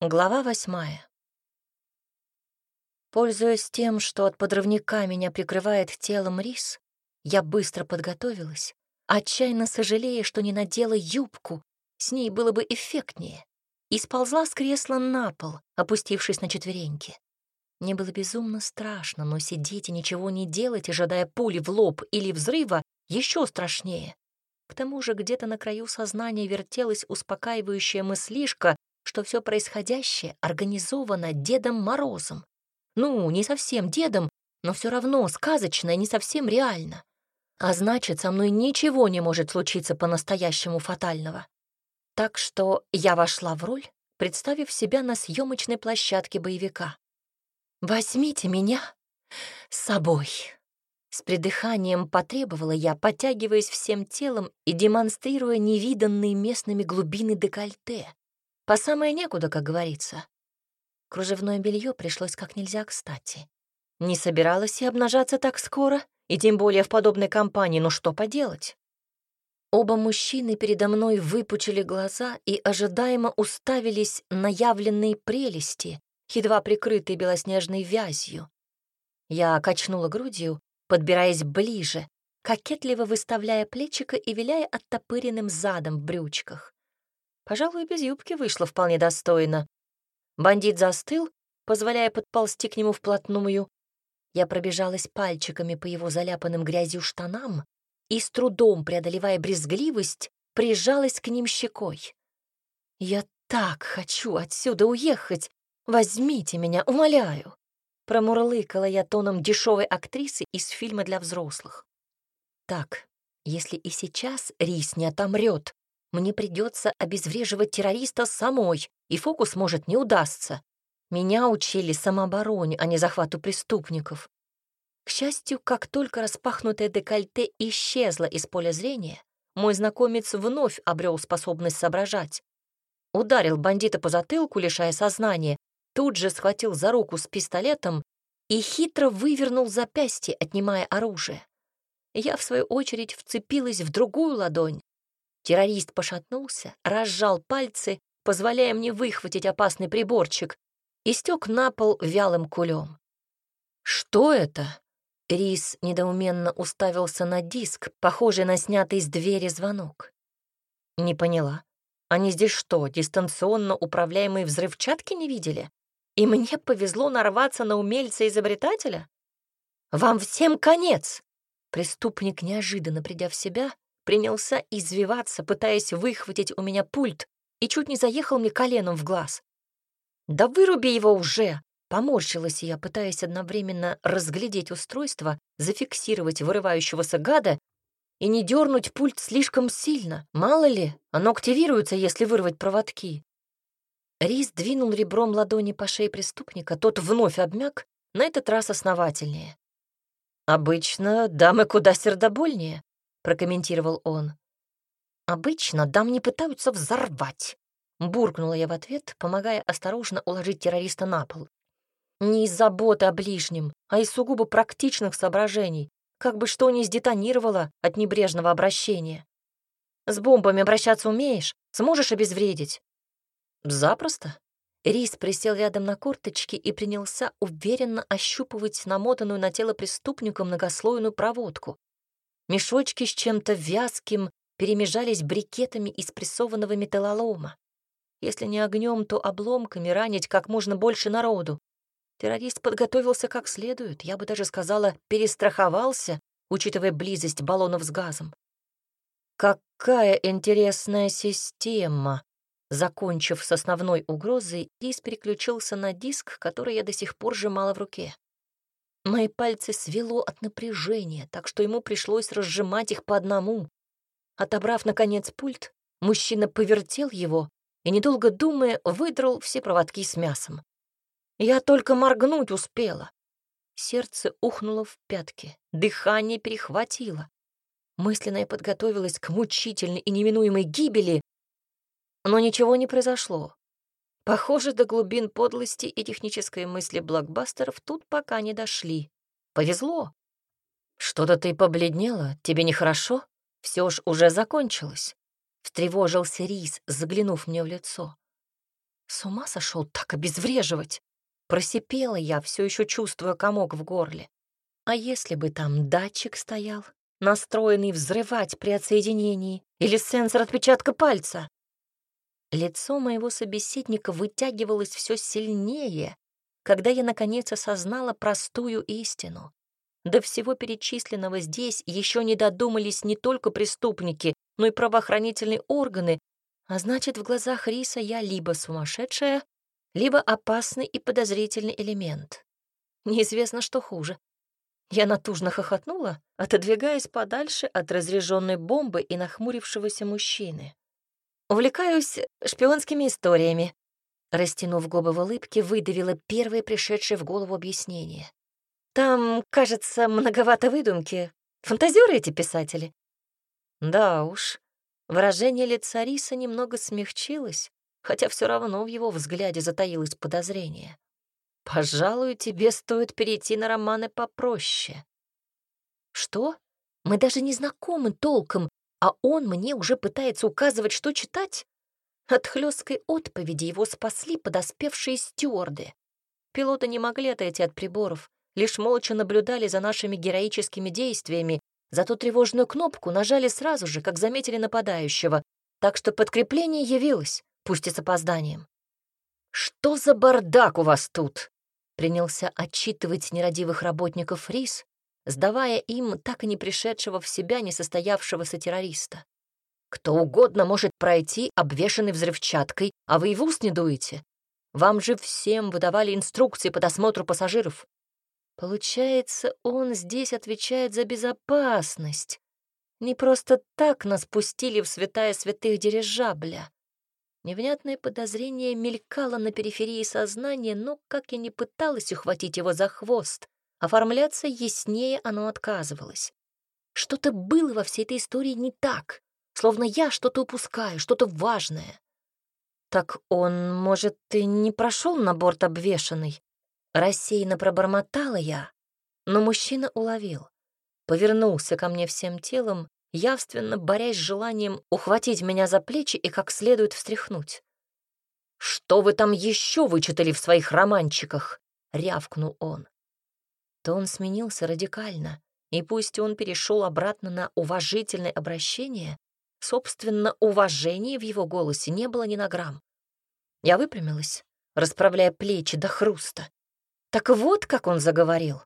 Глава восьмая. Пользуясь тем, что от подрывника меня прикрывает телом рис, я быстро подготовилась, отчаянно сожалея, что не надела юбку, с ней было бы эффектнее, и сползла с кресла на пол, опустившись на четвереньки. Мне было безумно страшно, но сидеть и ничего не делать, ожидая пули в лоб или взрыва, еще страшнее. К тому же где-то на краю сознания вертелась успокаивающая мыслишка, что все происходящее организовано Дедом Морозом. Ну, не совсем дедом, но все равно сказочно и не совсем реально. А значит, со мной ничего не может случиться по-настоящему фатального. Так что я вошла в роль, представив себя на съемочной площадке боевика. «Возьмите меня с собой». С придыханием потребовала я, подтягиваясь всем телом и демонстрируя невиданные местными глубины декольте. По самое некуда, как говорится. Кружевное белье пришлось как нельзя кстати. Не собиралась я обнажаться так скоро, и тем более в подобной компании, но что поделать? Оба мужчины передо мной выпучили глаза и ожидаемо уставились на явленные прелести, едва прикрытые белоснежной вязью. Я качнула грудью, подбираясь ближе, кокетливо выставляя плечико и виляя оттопыренным задом в брючках. Пожалуй, без юбки вышло вполне достойно. Бандит застыл, позволяя подползти к нему вплотную. Я пробежалась пальчиками по его заляпанным грязью штанам и, с трудом преодолевая брезгливость, прижалась к ним щекой. «Я так хочу отсюда уехать! Возьмите меня, умоляю!» Промурлыкала я тоном дешевой актрисы из фильма для взрослых. «Так, если и сейчас Рис не отомрет, мне придется обезвреживать террориста самой, и фокус может не удастся. Меня учили самообороне, а не захвату преступников. К счастью, как только распахнутое декольте исчезло из поля зрения, мой знакомец вновь обрел способность соображать. Ударил бандита по затылку, лишая сознания, тут же схватил за руку с пистолетом и хитро вывернул запястье, отнимая оружие. Я, в свою очередь, вцепилась в другую ладонь, Террорист пошатнулся, разжал пальцы, позволяя мне выхватить опасный приборчик, и стек на пол вялым кулем. «Что это?» Рис недоуменно уставился на диск, похожий на снятый с двери звонок. «Не поняла. Они здесь что, дистанционно управляемые взрывчатки не видели? И мне повезло нарваться на умельца-изобретателя? Вам всем конец!» Преступник, неожиданно придя в себя, принялся извиваться, пытаясь выхватить у меня пульт, и чуть не заехал мне коленом в глаз. «Да выруби его уже!» Поморщилась я, пытаясь одновременно разглядеть устройство, зафиксировать вырывающегося гада и не дернуть пульт слишком сильно. Мало ли, оно активируется, если вырвать проводки. Рис двинул ребром ладони по шее преступника, тот вновь обмяк, на этот раз основательнее. «Обычно дамы куда сердобольнее», прокомментировал он. «Обычно дам не пытаются взорвать», — буркнула я в ответ, помогая осторожно уложить террориста на пол. «Не из заботы о ближнем, а из сугубо практичных соображений, как бы что ни сдетонировало от небрежного обращения. С бомбами обращаться умеешь? Сможешь обезвредить?» «Запросто». Рис присел рядом на корточки и принялся уверенно ощупывать намотанную на тело преступника многослойную проводку. Мешочки с чем-то вязким перемежались брикетами из прессованного металлолома. Если не огнем, то обломками ранить как можно больше народу. Террорист подготовился как следует, я бы даже сказала, перестраховался, учитывая близость баллонов с газом. Какая интересная система! Закончив с основной угрозой, Рис переключился на диск, который я до сих пор сжимала в руке. Мои пальцы свело от напряжения, так что ему пришлось разжимать их по одному. Отобрав, наконец, пульт, мужчина повертел его и, недолго думая, выдрал все проводки с мясом. Я только моргнуть успела. Сердце ухнуло в пятки, дыхание перехватило. Мысленно я подготовилась к мучительной и неминуемой гибели, но ничего не произошло. Похоже, до глубин подлости и технической мысли блокбастеров тут пока не дошли. Повезло. Что-то ты побледнела, тебе нехорошо? Все ж уже закончилось. Встревожился Рис, заглянув мне в лицо. С ума сошел так обезвреживать. Просипела я, все еще чувствуя комок в горле. А если бы там датчик стоял, настроенный взрывать при отсоединении, или сенсор отпечатка пальца? Лицо моего собеседника вытягивалось все сильнее, когда я наконец осознала простую истину. До всего перечисленного здесь еще не додумались не только преступники, но и правоохранительные органы, а значит, в глазах Риса я либо сумасшедшая, либо опасный и подозрительный элемент. Неизвестно, что хуже. Я натужно хохотнула, отодвигаясь подальше от разряженной бомбы и нахмурившегося мужчины. «Увлекаюсь шпионскими историями», растянув губы в улыбке, выдавила первое пришедшее в голову объяснение. «Там, кажется, многовато выдумки. Фантазеры эти писатели». Да уж, выражение лица Риса немного смягчилось, хотя все равно в его взгляде затаилось подозрение. «Пожалуй, тебе стоит перейти на романы попроще». «Что? Мы даже не знакомы толком, а он мне уже пытается указывать, что читать?» От хлесткой отповеди его спасли подоспевшие стюарды. Пилоты не могли отойти от приборов, лишь молча наблюдали за нашими героическими действиями, зато тревожную кнопку нажали сразу же, как заметили нападающего, так что подкрепление явилось пусть и с опозданием. «Что за бардак у вас тут?» принялся отчитывать нерадивых работников РИС, сдавая им так и не пришедшего в себя несостоявшегося террориста. «Кто угодно может пройти, обвешанный взрывчаткой, а вы и в ус не дуете. Вам же всем выдавали инструкции по досмотру пассажиров. Получается, он здесь отвечает за безопасность. Не просто так нас пустили в святая святых дирижабля. Невнятное подозрение мелькало на периферии сознания, но, как я не пыталась ухватить его за хвост, оформляться яснее оно отказывалось. Что-то было во всей этой истории не так, словно я что-то упускаю, что-то важное. Так он, может, и не прошел на борт обвешанный? Рассеянно пробормотала я, но мужчина уловил. Повернулся ко мне всем телом явственно борясь с желанием ухватить меня за плечи и как следует встряхнуть. «Что вы там еще вычитали в своих романчиках?» — рявкнул он. То он сменился радикально, и пусть он перешел обратно на уважительное обращение, собственно, уважения в его голосе не было ни на грамм. Я выпрямилась, расправляя плечи до хруста. Так вот, как он заговорил.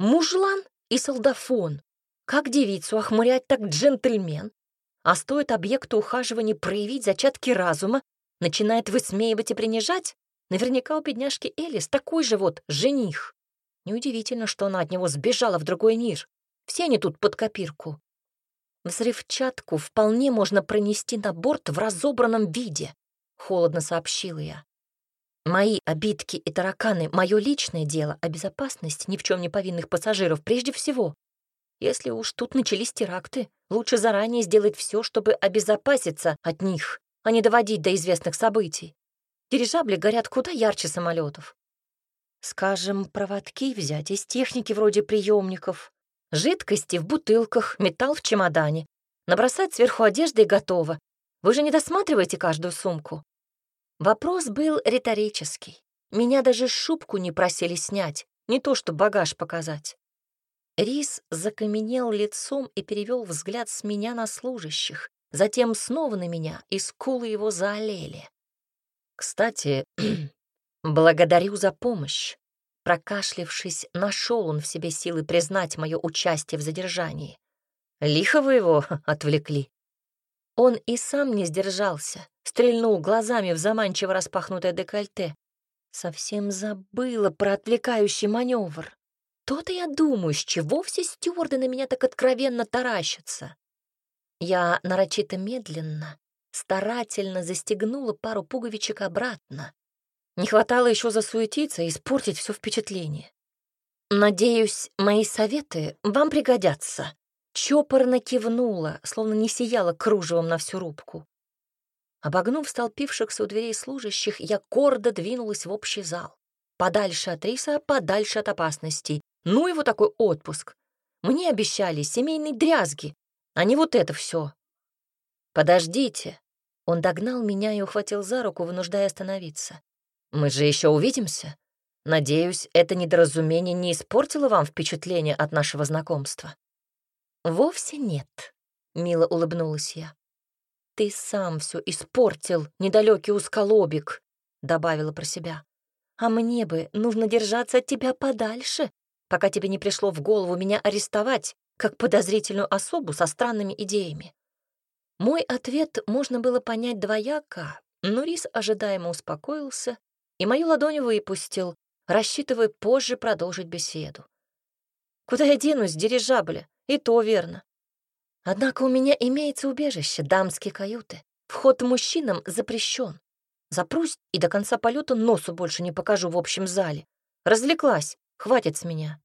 Мужлан и солдафон. Как девицу охмурять так джентльмен? А стоит объекту ухаживания проявить зачатки разума, начинает высмеивать и принижать? Наверняка у бедняжки Элис такой же вот жених. Неудивительно, что она от него сбежала в другой мир. Все они тут под копирку. Взрывчатку вполне можно пронести на борт в разобранном виде, холодно сообщила я. Мои обидки и тараканы — мое личное дело, а безопасность ни в чем не повинных пассажиров прежде всего. Если уж тут начались теракты, лучше заранее сделать все, чтобы обезопаситься от них, а не доводить до известных событий. Дирижабли горят куда ярче самолетов. Скажем, проводки взять из техники вроде приемников, жидкости в бутылках, металл в чемодане. Набросать сверху одежды и готово. Вы же не досматриваете каждую сумку. Вопрос был риторический. Меня даже шубку не просили снять, не то что багаж показать. Рис закаменел лицом и перевел взгляд с меня на служащих, затем снова на меня, и скулы его заолели. «Кстати, благодарю за помощь». Прокашлившись, нашел он в себе силы признать мое участие в задержании. Лихо вы его отвлекли. Он и сам не сдержался, стрельнул глазами в заманчиво распахнутое декольте. Совсем забыла про отвлекающий маневр. То-то я думаю, с чего все стюарды на меня так откровенно таращатся. Я нарочито медленно, старательно застегнула пару пуговичек обратно. Не хватало еще засуетиться и испортить все впечатление. «Надеюсь, мои советы вам пригодятся», чопорно кивнула, словно не сияла кружевом на всю рубку. Обогнув столпившихся у дверей служащих, я гордо двинулась в общий зал. Подальше от риса, подальше от опасностей, ну его такой отпуск. Мне обещали семейные дрязги, а не вот это все. Подождите. Он догнал меня и ухватил за руку, вынуждая остановиться. «Мы же еще увидимся. Надеюсь, это недоразумение не испортило вам впечатление от нашего знакомства?» «Вовсе нет», — мило улыбнулась я. «Ты сам все испортил, недалекий узколобик», — добавила про себя. «А мне бы нужно держаться от тебя подальше, пока тебе не пришло в голову меня арестовать, как подозрительную особу со странными идеями». Мой ответ можно было понять двояко, но Рис ожидаемо успокоился и мою ладонь выпустил, рассчитывая позже продолжить беседу. «Куда я денусь, дирижабля? И то верно. Однако у меня имеется убежище, дамские каюты. Вход мужчинам запрещен. Запрусь и до конца полета носу больше не покажу в общем зале. Развлеклась, хватит с меня.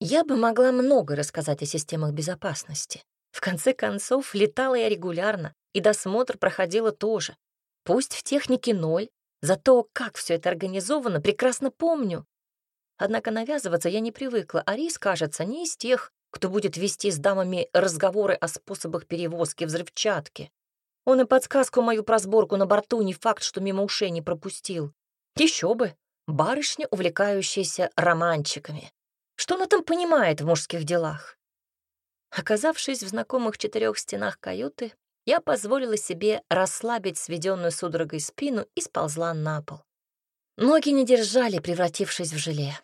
Я бы могла много рассказать о системах безопасности. В конце концов, летала я регулярно, и досмотр проходила тоже. Пусть в технике ноль, зато как все это организовано, прекрасно помню. Однако навязываться я не привыкла, а Рис, кажется, не из тех, кто будет вести с дамами разговоры о способах перевозки взрывчатки. Он и подсказку мою про сборку на борту не факт, что мимо ушей не пропустил. Еще бы, барышня, увлекающаяся романчиками. Что она там понимает в мужских делах? Оказавшись в знакомых четырех стенах каюты, я позволила себе расслабить сведенную судорогой спину и сползла на пол. Ноги не держали, превратившись в желе.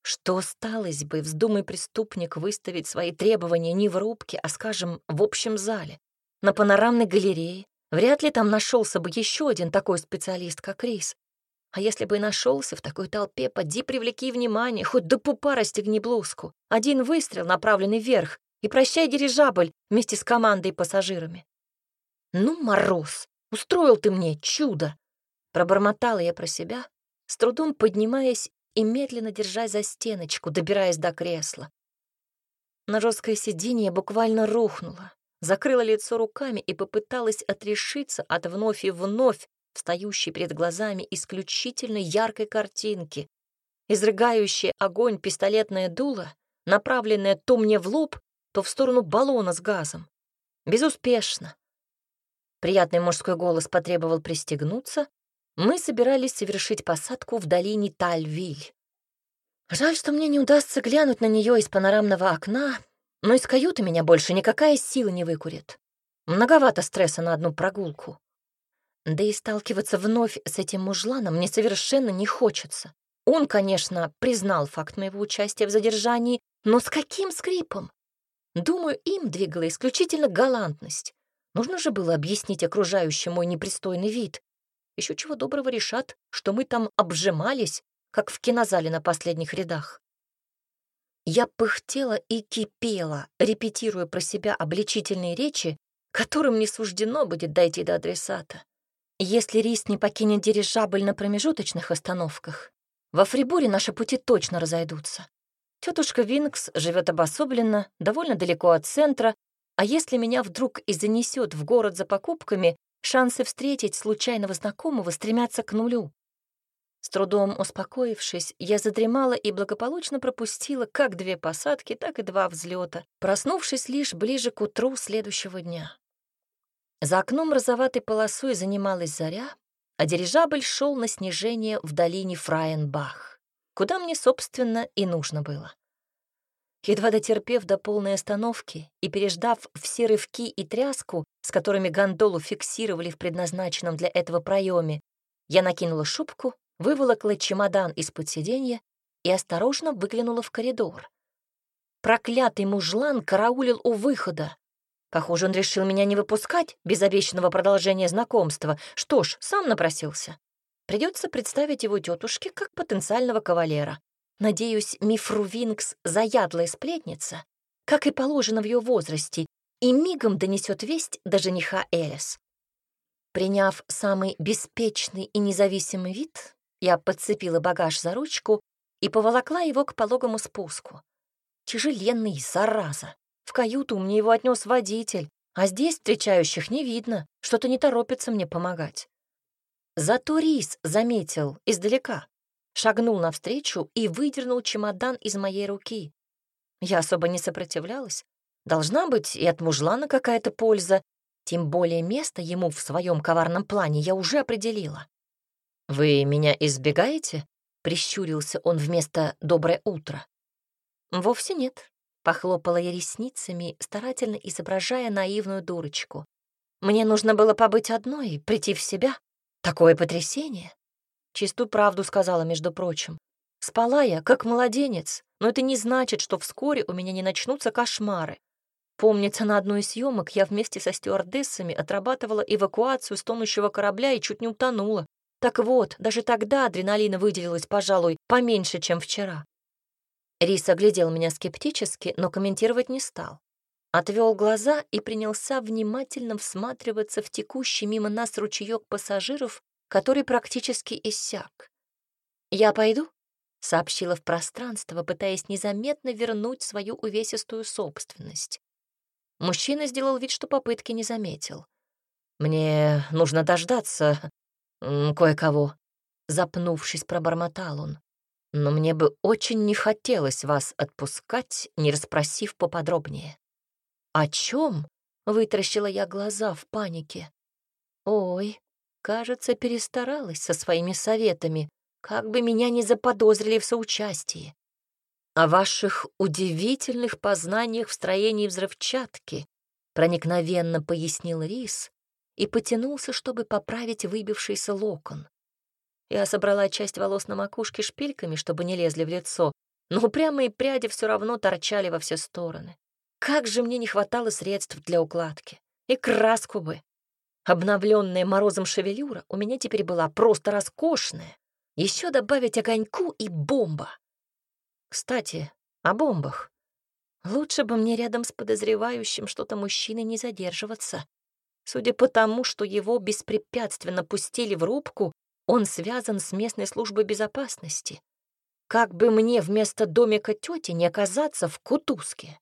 Что сталось бы, вздумай преступник выставить свои требования не в рубке, а, скажем, в общем зале, на панорамной галерее? Вряд ли там нашелся бы еще один такой специалист, как Рис. А если бы и нашелся в такой толпе, поди привлеки внимание, хоть до пупа расстегни блузку. Один выстрел, направленный вверх, и прощай дирижабль вместе с командой и пассажирами. «Ну, мороз, устроил ты мне чудо!» Пробормотала я про себя, с трудом поднимаясь и медленно держась за стеночку, добираясь до кресла. На жесткое сиденье буквально рухнула, закрыла лицо руками и попыталась отрешиться от вновь и вновь встающей перед глазами исключительно яркой картинки, изрыгающей огонь пистолетное дуло, направленное то мне в лоб, то в сторону баллона с газом. Безуспешно. Приятный мужской голос потребовал пристегнуться. Мы собирались совершить посадку в долине Тальвиль. Жаль, что мне не удастся глянуть на нее из панорамного окна, но из каюты меня больше никакая сила не выкурит. Многовато стресса на одну прогулку. Да и сталкиваться вновь с этим мужланом мне совершенно не хочется. Он, конечно, признал факт моего участия в задержании, но с каким скрипом? Думаю, им двигала исключительно галантность. Нужно же было объяснить окружающим мой непристойный вид. Еще чего доброго решат, что мы там обжимались, как в кинозале на последних рядах. Я пыхтела и кипела, репетируя про себя обличительные речи, которым не суждено будет дойти до адресата. Если Рис не покинет дирижабль на промежуточных остановках, во Фрибуре наши пути точно разойдутся. Тетушка Винкс живет обособленно, довольно далеко от центра, а если меня вдруг и занесет в город за покупками, шансы встретить случайного знакомого стремятся к нулю. С трудом успокоившись, я задремала и благополучно пропустила как две посадки, так и два взлета, проснувшись лишь ближе к утру следующего дня. За окном розоватой полосой занималась заря, а дирижабль шел на снижение в долине Фрайенбах куда мне, собственно, и нужно было. Едва дотерпев до полной остановки и переждав все рывки и тряску, с которыми гондолу фиксировали в предназначенном для этого проеме, я накинула шубку, выволокла чемодан из-под сиденья и осторожно выглянула в коридор. Проклятый мужлан караулил у выхода. Похоже, он решил меня не выпускать без обещанного продолжения знакомства. Что ж, сам напросился. Придется представить его тетушке как потенциального кавалера. Надеюсь, Мифру Винкс — заядлая сплетница, как и положено в ее возрасте, и мигом донесет весть до жениха Элис. Приняв самый беспечный и независимый вид, я подцепила багаж за ручку и поволокла его к пологому спуску. Тяжеленный, зараза. В каюту мне его отнес водитель, а здесь встречающих не видно, что-то не торопится мне помогать. Зато Рис заметил издалека, шагнул навстречу и выдернул чемодан из моей руки. Я особо не сопротивлялась. Должна быть и от мужлана какая-то польза, Тем более место ему в своем коварном плане я уже определила. «Вы меня избегаете?» — прищурился он вместо «доброе утро». «Вовсе нет», — похлопала я ресницами, старательно изображая наивную дурочку. «Мне нужно было побыть одной, прийти в себя. Такое потрясение!» Чистую правду сказала, между прочим. Спала я, как младенец, но это не значит, что вскоре у меня не начнутся кошмары. Помнится, на одной из съемок я вместе со стюардессами отрабатывала эвакуацию с тонущего корабля и чуть не утонула. Так вот, даже тогда адреналина выделилась, пожалуй, поменьше, чем вчера. Рис оглядел меня скептически, но комментировать не стал. Отвел глаза и принялся внимательно всматриваться в текущий мимо нас ручеек пассажиров, который практически иссяк. «Я пойду?» — сообщила в пространство, пытаясь незаметно вернуть свою увесистую собственность. Мужчина сделал вид, что попытки не заметил. «Мне нужно дождаться кое-кого», — запнувшись, пробормотал он. «Но мне бы очень не хотелось вас отпускать, не расспросив поподробнее». «О чем?» — вытаращила я глаза в панике. «Ой, кажется, перестаралась со своими советами, как бы меня не заподозрили в соучастии о ваших удивительных познаниях в строении взрывчатки», проникновенно пояснил Рис и потянулся, чтобы поправить выбившийся локон. Я собрала часть волос на макушке шпильками, чтобы не лезли в лицо, но упрямые пряди все равно торчали во все стороны. Как же мне не хватало средств для укладки. И краску бы. Обновленная морозом шевелюра у меня теперь была просто роскошная. Еще добавить огоньку и бомба. Кстати, о бомбах. Лучше бы мне рядом с подозревающим что-то мужчиной не задерживаться. Судя по тому, что его беспрепятственно пустили в рубку, он связан с местной службой безопасности. Как бы мне вместо домика тети не оказаться в Кутузке?